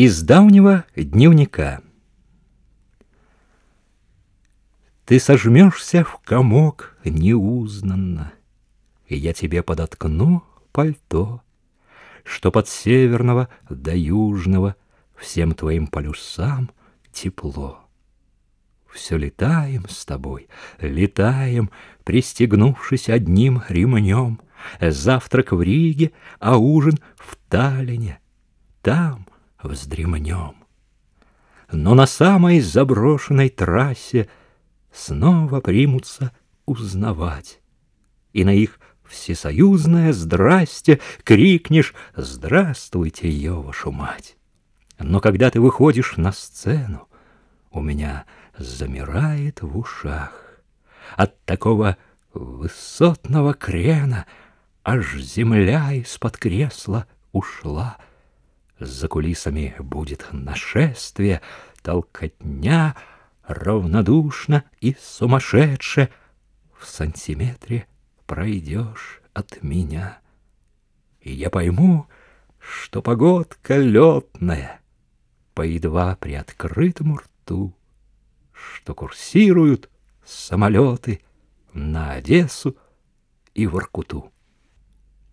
Из давнего дневника. Ты сожмешься в комок неузнанно, И я тебе подоткну пальто, Что под северного до южного Всем твоим полюсам тепло. Все летаем с тобой, летаем, Пристегнувшись одним ремнем, Завтрак в Риге, а ужин в Таллине. Там — вздремнем. Но на самой заброшенной трассе Снова примутся узнавать. И на их всесоюзное «здрасте» Крикнешь «Здравствуйте, ее вашу мать!» Но когда ты выходишь на сцену, У меня замирает в ушах. От такого высотного крена Аж земля из-под кресла ушла — за кулисами будет нашествие, толкотня, равнодушно и сумасшедше. В сантиметре пройдешь от меня, и я пойму, что погодка летная по едва приоткрытому рту, что курсируют самолеты на Одессу и Воркуту.